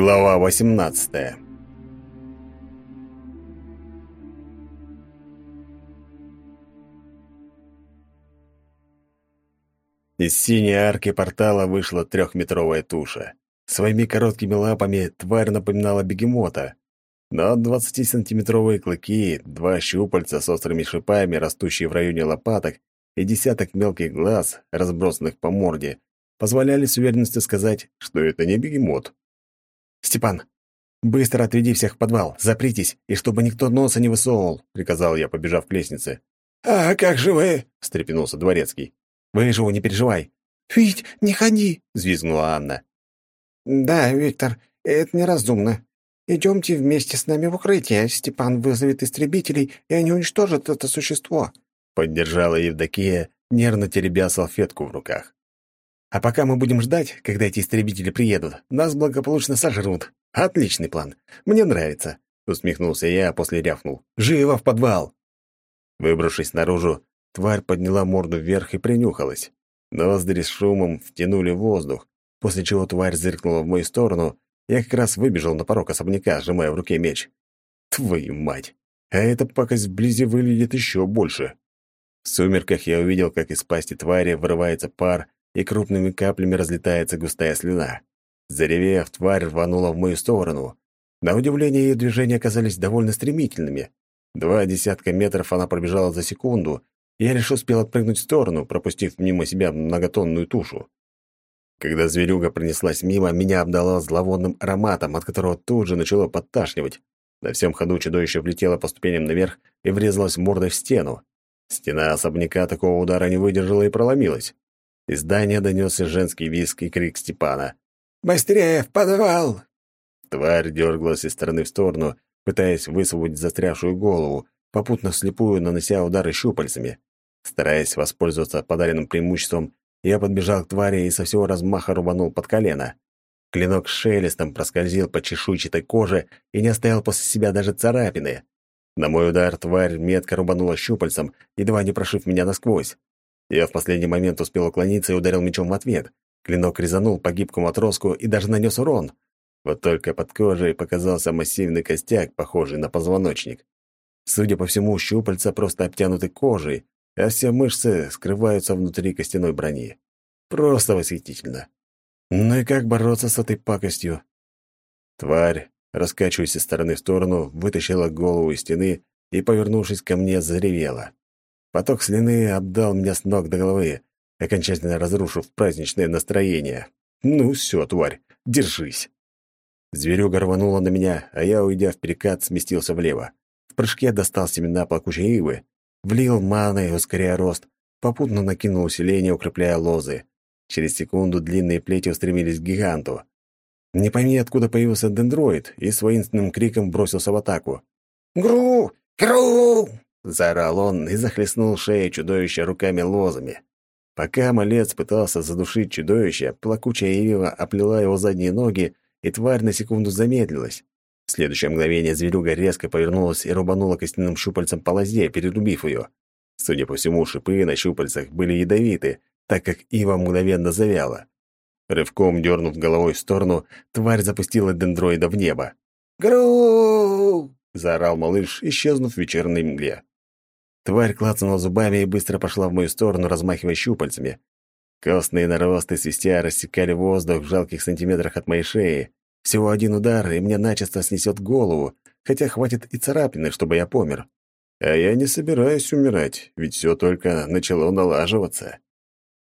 Глава 18. Из синей арки портала вышла трехметровая туша. Своими короткими лапами тварь напоминала бегемота, но 20-сантиметровые клыки, два щупальца с острыми шипами, растущие в районе лопаток, и десяток мелких глаз, разбросанных по морде, позволяли с уверенностью сказать, что это не бегемот. «Степан, быстро отведи всех в подвал, запритесь, и чтобы никто носа не высовывал», — приказал я, побежав к лестнице. «А как же вы?» — встрепенулся дворецкий. «Выживу, не переживай». «Вить, не ходи!» — взвизгнула Анна. «Да, Виктор, это неразумно. Идемте вместе с нами в укрытие. Степан вызовет истребителей, и они уничтожат это существо». Поддержала Евдокия, нервно теребя салфетку в руках. А пока мы будем ждать, когда эти истребители приедут, нас благополучно сожрут. Отличный план. Мне нравится. Усмехнулся я, а после рявкнул. Живо в подвал! Выбравшись наружу, тварь подняла морду вверх и принюхалась. Ноздри с шумом втянули воздух, после чего тварь зыркнула в мою сторону. Я как раз выбежал на порог особняка, сжимая в руке меч. Твою мать! А эта пакость вблизи выглядит еще больше. В сумерках я увидел, как из пасти твари вырывается пар, и крупными каплями разлетается густая слюна. Заревев, тварь рванула в мою сторону. На удивление, ее движения оказались довольно стремительными. Два десятка метров она пробежала за секунду, и я лишь успел отпрыгнуть в сторону, пропустив мимо себя многотонную тушу. Когда зверюга пронеслась мимо, меня обдало зловонным ароматом, от которого тут же начало подташнивать. На всем ходу чудовище влетело по ступеням наверх и врезалось мордой в стену. Стена особняка такого удара не выдержала и проломилась. Из здания донесся женский визг и крик Степана. «Быстрее, в подвал!» Тварь дергалась из стороны в сторону, пытаясь высвободить застрявшую голову, попутно вслепую нанося удары щупальцами. Стараясь воспользоваться подаренным преимуществом, я подбежал к твари и со всего размаха рубанул под колено. Клинок с шелестом проскользил по чешуйчатой коже и не оставил после себя даже царапины. На мой удар тварь метко рубанула щупальцем, едва не прошив меня насквозь. Я в последний момент успел уклониться и ударил мечом в ответ. Клинок резанул по гибкому отростку и даже нанес урон. Вот только под кожей показался массивный костяк, похожий на позвоночник. Судя по всему, щупальца просто обтянуты кожей, а все мышцы скрываются внутри костяной брони. Просто восхитительно. Ну и как бороться с этой пакостью? Тварь, раскачиваясь из стороны в сторону, вытащила голову из стены и, повернувшись ко мне, заревела. Поток слюны обдал меня с ног до головы, окончательно разрушив праздничное настроение. «Ну все, тварь, держись!» Зверюга рванула на меня, а я, уйдя в перекат, сместился влево. В прыжке достал семена плакучей ивы, влил маной, ускоряя рост, попутно накинул усиление, укрепляя лозы. Через секунду длинные плети устремились к гиганту. Не пойми, откуда появился дендроид, и с воинственным криком бросился в атаку. «Гру! Гру!» Заорал он и захлестнул шею чудовища руками-лозами. Пока малец пытался задушить чудовище, плакучая ива оплела его задние ноги, и тварь на секунду замедлилась. В следующее мгновение зверюга резко повернулась и рубанула костяным щупальцем по лозе, перерубив ее. Судя по всему, шипы на щупальцах были ядовиты, так как ива мгновенно завяла. Рывком дернув головой в сторону, тварь запустила дендроида в небо. «Гру!» — заорал малыш, исчезнув в вечерней мгле. Тварь клацнула зубами и быстро пошла в мою сторону, размахивая щупальцами. Костные наросты свистя рассекали воздух в жалких сантиметрах от моей шеи. Всего один удар, и мне начисто снесет голову, хотя хватит и царапины, чтобы я помер. А я не собираюсь умирать, ведь все только начало налаживаться.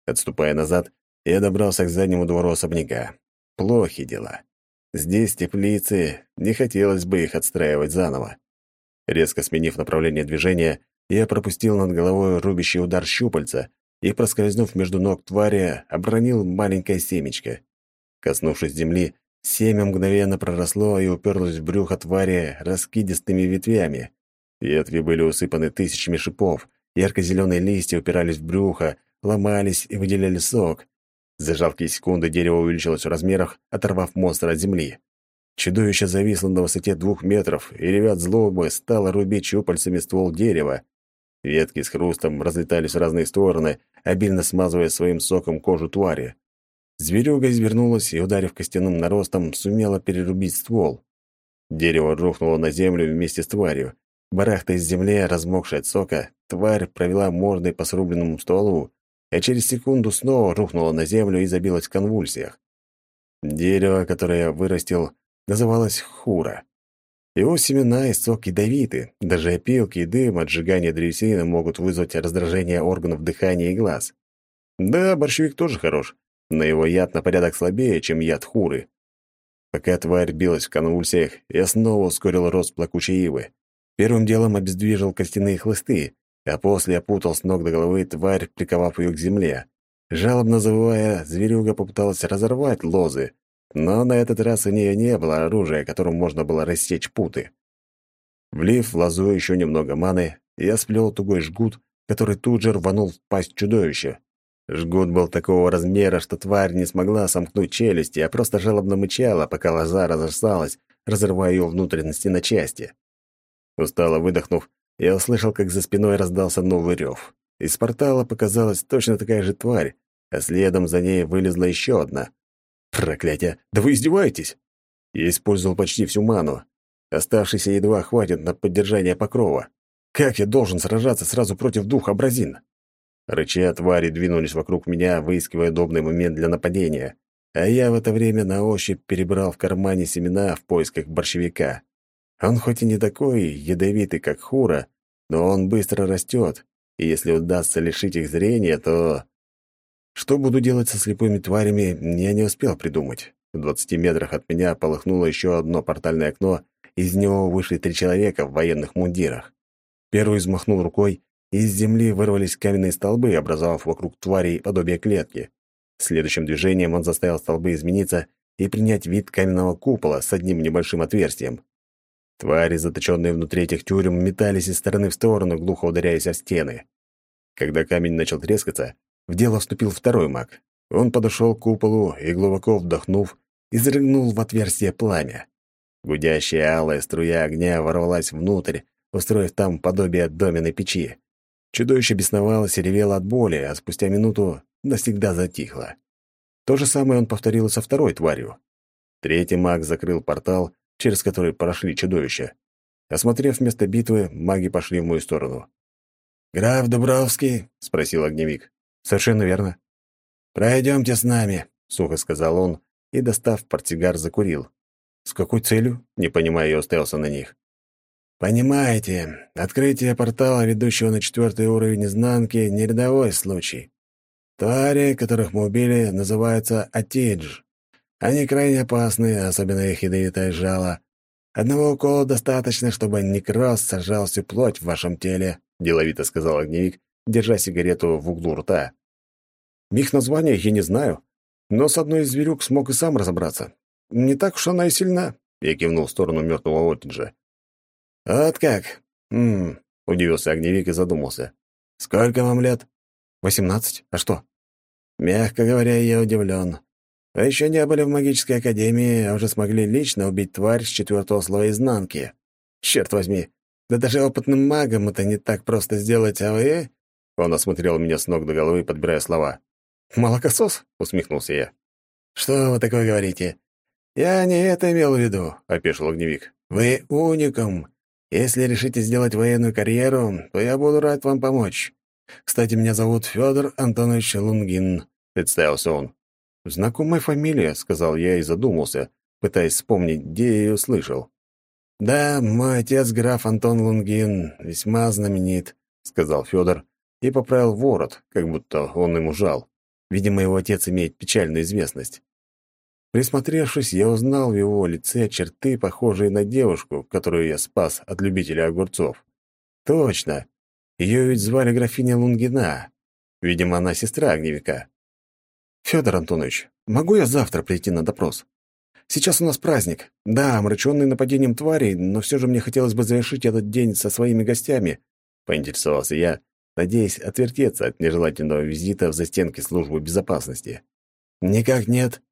Отступая назад, я добрался к заднему двору особняка. Плохи дела. Здесь теплицы, не хотелось бы их отстраивать заново. Резко сменив направление движения, я пропустил над головой рубящий удар щупальца и, проскользнув между ног твари, обронил маленькое семечко. Коснувшись земли, семя мгновенно проросло и уперлось в брюхо твари раскидистыми ветвями. Ветви были усыпаны тысячами шипов, ярко-зеленые листья упирались в брюхо, ломались и выделяли сок. За жалкие секунды дерево увеличилось в размерах, оторвав монстра от земли. Чудовище зависло на высоте двух метров, и ревят злобы стало рубить щупальцами ствол дерева. Ветки с хрустом разлетались в разные стороны, обильно смазывая своим соком кожу твари. Зверюга извернулась и, ударив костяным наростом, сумела перерубить ствол. Дерево рухнуло на землю вместе с тварью. Барахта из земли, размокшая от сока, тварь провела мордой по срубленному стволу, а через секунду снова рухнула на землю и забилась в конвульсиях. Дерево, которое я вырастил, называлось хура. Его семена и сок ядовиты. Даже опилки и дым от сжигания древесины могут вызвать раздражение органов дыхания и глаз. Да, борщевик тоже хорош, но его яд на порядок слабее, чем яд хуры. Пока тварь билась в конвульсиях, я снова ускорил рост плакучей ивы. Первым делом обездвижил костяные хлысты, а после опутал с ног до головы тварь, приковав ее к земле. Жалобно завывая, зверюга попыталась разорвать лозы, но на этот раз у нее не было оружия, которым можно было рассечь путы. Влив в лозу еще немного маны, я сплел тугой жгут, который тут же рванул в пасть чудовища. Жгут был такого размера, что тварь не смогла сомкнуть челюсти, а просто жалобно мычала, пока лоза разрасталась, разрывая ее внутренности на части. Устало выдохнув, я услышал, как за спиной раздался новый рев. Из портала показалась точно такая же тварь, а следом за ней вылезла еще одна. Проклятие! Да вы издеваетесь? Я использовал почти всю ману. Оставшийся едва хватит на поддержание покрова. Как я должен сражаться сразу против двух абразин? Рыча твари двинулись вокруг меня, выискивая удобный момент для нападения. А я в это время на ощупь перебрал в кармане семена в поисках борщевика. Он хоть и не такой ядовитый, как хура, но он быстро растет, и если удастся лишить их зрения, то... Что буду делать со слепыми тварями, я не успел придумать. В двадцати метрах от меня полыхнуло еще одно портальное окно, из него вышли три человека в военных мундирах. Первый взмахнул рукой, и из земли вырвались каменные столбы, образовав вокруг тварей подобие клетки. Следующим движением он заставил столбы измениться и принять вид каменного купола с одним небольшим отверстием. Твари, заточенные внутри этих тюрем, метались из стороны в сторону, глухо ударяясь о стены. Когда камень начал трескаться, в дело вступил второй маг. Он подошел к куполу и, глубоко вдохнув, изрыгнул в отверстие пламя. Гудящая алая струя огня ворвалась внутрь, устроив там подобие доменной печи. Чудовище бесновалось и ревело от боли, а спустя минуту навсегда затихло. То же самое он повторил и со второй тварью. Третий маг закрыл портал, через который прошли чудовища. Осмотрев место битвы, маги пошли в мою сторону. «Граф Дубровский?» — спросил огневик. «Совершенно верно». «Пройдемте с нами», — сухо сказал он и, достав портсигар, закурил. «С какой целью?» — не понимая, я уставился на них. «Понимаете, открытие портала, ведущего на четвертый уровень изнанки, — не рядовой случай. Твари, которых мы убили, называются Атидж. Они крайне опасны, особенно их ядовитое жало. Одного укола достаточно, чтобы некроз сожрал всю плоть в вашем теле», — деловито сказал огневик, держа сигарету в углу рта. «Их названия я не знаю, но с одной из зверюк смог и сам разобраться. Не так уж она и сильна», — я кивнул в сторону мертвого Оттиджа. «Вот как? Хм...» — удивился огневик и задумался. «Сколько вам лет?» «Восемнадцать. А что?» «Мягко говоря, я удивлен. Вы еще не были в магической академии, а уже смогли лично убить тварь с четвертого слоя изнанки. Черт возьми, да даже опытным магам это не так просто сделать, а вы...» Он осмотрел меня с ног до головы, подбирая слова. «Молокосос?» — усмехнулся я. «Что вы такое говорите?» «Я не это имел в виду», — опешил огневик. «Вы уникум. Если решите сделать военную карьеру, то я буду рад вам помочь. Кстати, меня зовут Федор Антонович Лунгин», — представился он. «Знакомая фамилия», — сказал я и задумался, пытаясь вспомнить, где я ее слышал. «Да, мой отец граф Антон Лунгин, весьма знаменит», — сказал Федор и поправил ворот, как будто он ему жал. Видимо, его отец имеет печальную известность. Присмотревшись, я узнал в его лице черты, похожие на девушку, которую я спас от любителя огурцов. Точно. Ее ведь звали графиня Лунгина. Видимо, она сестра огневика. Федор Антонович, могу я завтра прийти на допрос? Сейчас у нас праздник. Да, омраченный нападением тварей, но все же мне хотелось бы завершить этот день со своими гостями, поинтересовался я, надеясь отвертеться от нежелательного визита в застенки службы безопасности. Никак нет.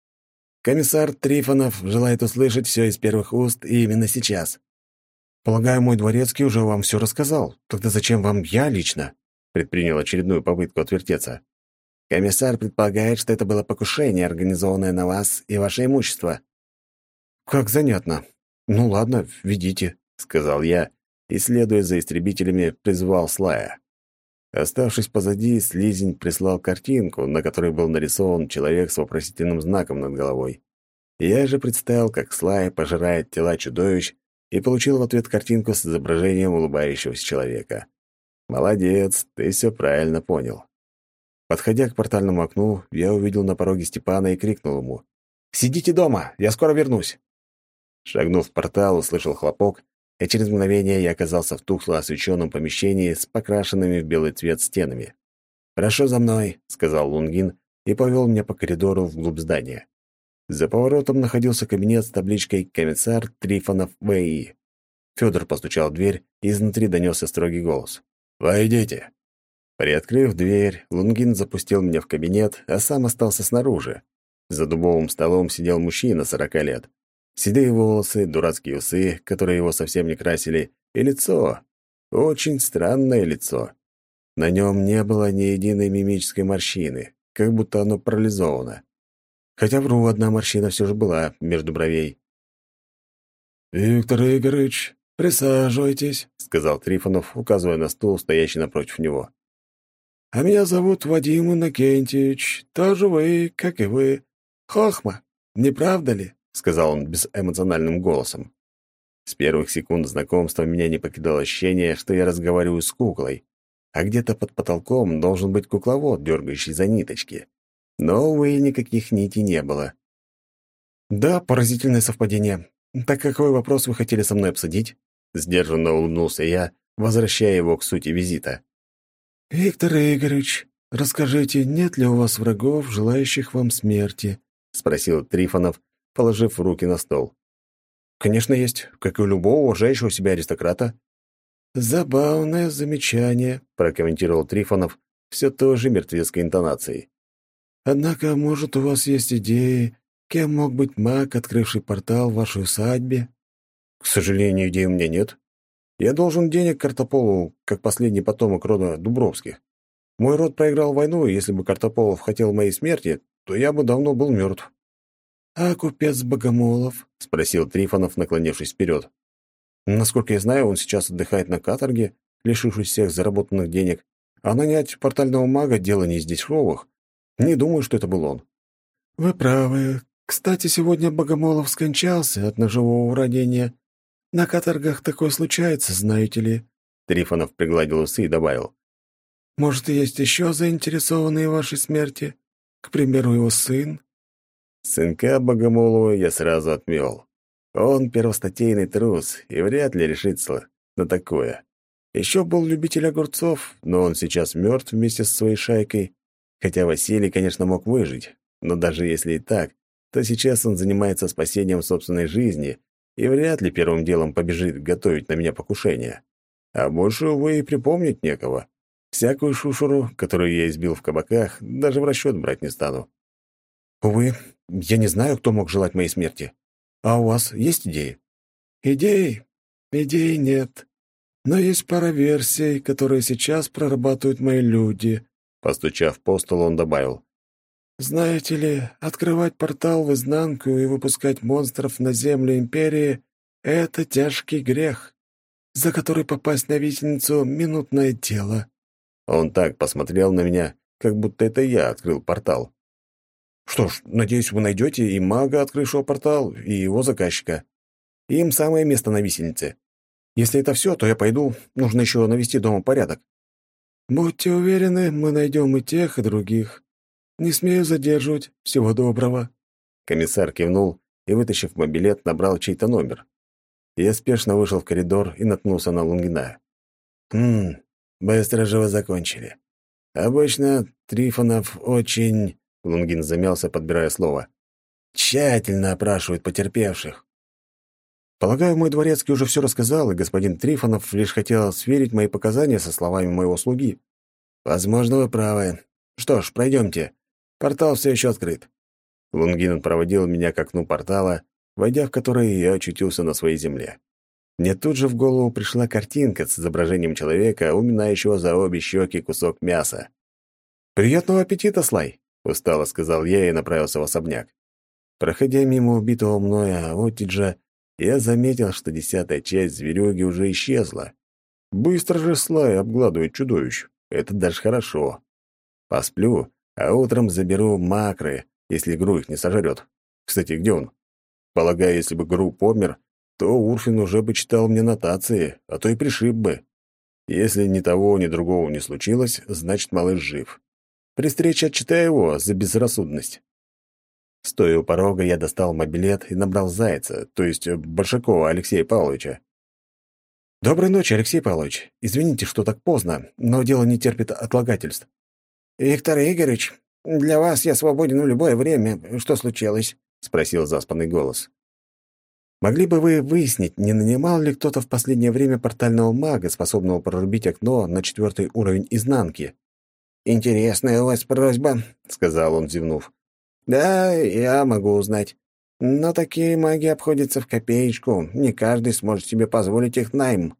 Комиссар Трифонов желает услышать все из первых уст и именно сейчас. Полагаю, мой дворецкий уже вам все рассказал. Тогда зачем вам я лично? Предпринял очередную попытку отвертеться. Комиссар предполагает, что это было покушение, организованное на вас и ваше имущество». «Как занятно. Ну ладно, ведите», — сказал я, и, следуя за истребителями, призвал Слая. Оставшись позади, слизень прислал картинку, на которой был нарисован человек с вопросительным знаком над головой. Я же представил, как Слай пожирает тела чудовищ и получил в ответ картинку с изображением улыбающегося человека. «Молодец, ты все правильно понял». Подходя к портальному окну, я увидел на пороге Степана и крикнул ему. «Сидите дома, я скоро вернусь». Шагнув в портал, услышал хлопок и через мгновение я оказался в тухло освещенном помещении с покрашенными в белый цвет стенами. «Прошу за мной», — сказал Лунгин и повел меня по коридору вглубь здания. За поворотом находился кабинет с табличкой «Комиссар Трифонов В.И.». Федор постучал в дверь, и изнутри донесся строгий голос. «Войдите». Приоткрыв дверь, Лунгин запустил меня в кабинет, а сам остался снаружи. За дубовым столом сидел мужчина сорока лет. Седые волосы, дурацкие усы, которые его совсем не красили, и лицо. Очень странное лицо. На нем не было ни единой мимической морщины, как будто оно парализовано. Хотя вру, одна морщина все же была между бровей. «Виктор Игоревич, присаживайтесь», — сказал Трифонов, указывая на стул, стоящий напротив него. «А меня зовут Вадим Иннокентьевич. Тоже вы, как и вы. Хохма, не правда ли?» — сказал он безэмоциональным голосом. С первых секунд знакомства меня не покидало ощущение, что я разговариваю с куклой, а где-то под потолком должен быть кукловод, дергающий за ниточки. Но, увы, никаких нитей не было. «Да, поразительное совпадение. Так какой вопрос вы хотели со мной обсудить?» Сдержанно улыбнулся я, возвращая его к сути визита. «Виктор Игоревич, расскажите, нет ли у вас врагов, желающих вам смерти?» — спросил Трифонов, положив руки на стол. «Конечно, есть, как и у любого уважающего себя аристократа». «Забавное замечание», — прокомментировал Трифонов все той же мертвецкой интонацией. «Однако, может, у вас есть идеи, кем мог быть маг, открывший портал в вашей усадьбе?» «К сожалению, идей у меня нет. Я должен денег Картополу, как последний потомок рода Дубровских. Мой род проиграл войну, и если бы Картополов хотел моей смерти, то я бы давно был мертв. «А купец Богомолов?» — спросил Трифонов, наклонившись вперед. «Насколько я знаю, он сейчас отдыхает на каторге, лишившись всех заработанных денег, а нанять портального мага — дело не из дешевых. Не думаю, что это был он». «Вы правы. Кстати, сегодня Богомолов скончался от ножевого ранения. На каторгах такое случается, знаете ли». Трифонов пригладил усы и добавил. «Может, есть еще заинтересованные в вашей смерти? К примеру, его сын?» Сынка Богомолова я сразу отмел. Он первостатейный трус и вряд ли решится на такое. Еще был любитель огурцов, но он сейчас мертв вместе со своей шайкой. Хотя Василий, конечно, мог выжить, но даже если и так, то сейчас он занимается спасением собственной жизни и вряд ли первым делом побежит готовить на меня покушение. А больше, увы, и припомнить некого. Всякую шушуру, которую я избил в кабаках, даже в расчет брать не стану. Увы, я не знаю, кто мог желать моей смерти. А у вас есть идеи? Идеи? Идей нет. Но есть пара версий, которые сейчас прорабатывают мои люди. Постучав по столу, он добавил. Знаете ли, открывать портал в изнанку и выпускать монстров на землю Империи — это тяжкий грех, за который попасть на висельницу — минутное дело. Он так посмотрел на меня, как будто это я открыл портал. Что ж, надеюсь, вы найдете и мага, открывшего портал, и его заказчика. Им самое место на висельнице. Если это все, то я пойду. Нужно еще навести дома порядок. Будьте уверены, мы найдем и тех, и других. Не смею задерживать. Всего доброго. Комиссар кивнул и, вытащив мобилет, набрал чей-то номер. Я спешно вышел в коридор и наткнулся на Лунгина. «Хм, быстро же вы закончили. Обычно Трифонов очень...» Лунгин замялся, подбирая слово. «Тщательно опрашивают потерпевших». Полагаю, мой дворецкий уже все рассказал, и господин Трифонов лишь хотел сверить мои показания со словами моего слуги. Возможно, вы правы. Что ж, пройдемте. Портал все еще открыт. Лунгин проводил меня к окну портала, войдя в который я очутился на своей земле. Мне тут же в голову пришла картинка с изображением человека, уминающего за обе щеки кусок мяса. «Приятного аппетита, Слай!» — устало сказал я и направился в особняк. Проходя мимо убитого мною Оттиджа, я заметил, что десятая часть зверюги уже исчезла. Быстро же Слай обгладывает чудовищ. Это даже хорошо. Посплю, а утром заберу макры, если Гру их не сожрет. Кстати, где он? Полагаю, если бы Гру помер, то Урфин уже бы читал мне нотации, а то и пришиб бы. Если ни того, ни другого не случилось, значит, малыш жив. При встрече отчитаю его за безрассудность. Стоя у порога, я достал мобилет и набрал Зайца, то есть Большакова Алексея Павловича. «Доброй ночи, Алексей Павлович. Извините, что так поздно, но дело не терпит отлагательств». «Виктор Игоревич, для вас я свободен в любое время. Что случилось?» — спросил заспанный голос. «Могли бы вы выяснить, не нанимал ли кто-то в последнее время портального мага, способного прорубить окно на четвертый уровень изнанки?» «Интересная у вас просьба», — сказал он, зевнув. «Да, я могу узнать. Но такие маги обходятся в копеечку. Не каждый сможет себе позволить их найм».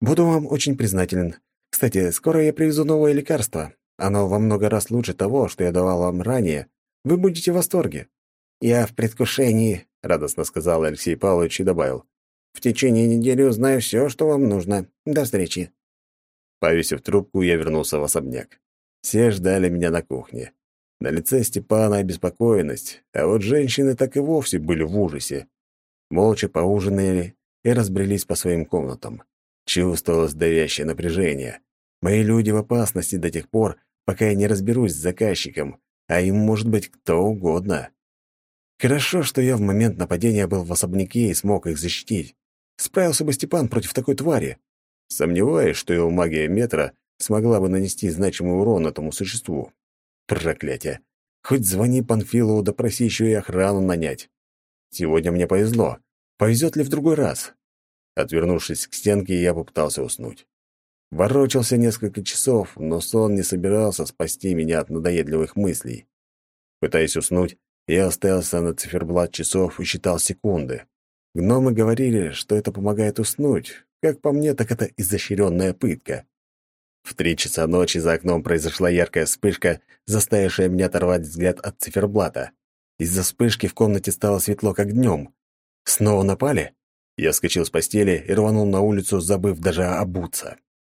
«Буду вам очень признателен. Кстати, скоро я привезу новое лекарство. Оно во много раз лучше того, что я давал вам ранее. Вы будете в восторге». «Я в предвкушении», — радостно сказал Алексей Павлович и добавил. «В течение недели узнаю все, что вам нужно. До встречи». Повесив трубку, я вернулся в особняк. Все ждали меня на кухне. На лице Степана обеспокоенность, а вот женщины так и вовсе были в ужасе. Молча поужинали и разбрелись по своим комнатам. Чувствовалось давящее напряжение. Мои люди в опасности до тех пор, пока я не разберусь с заказчиком, а им может быть кто угодно. Хорошо, что я в момент нападения был в особняке и смог их защитить. Справился бы Степан против такой твари. Сомневаюсь, что его магия метра смогла бы нанести значимый урон этому существу. Проклятие! Хоть звони Панфилову, допроси еще и охрану нанять. Сегодня мне повезло. Повезет ли в другой раз? Отвернувшись к стенке, я попытался уснуть. Ворочался несколько часов, но сон не собирался спасти меня от надоедливых мыслей. Пытаясь уснуть, я остался на циферблат часов и считал секунды. Гномы говорили, что это помогает уснуть. Как по мне, так это изощренная пытка. В три часа ночи за окном произошла яркая вспышка, заставившая меня оторвать взгляд от циферблата. Из-за вспышки в комнате стало светло, как днем. Снова напали? Я скочил с постели и рванул на улицу, забыв даже обуться.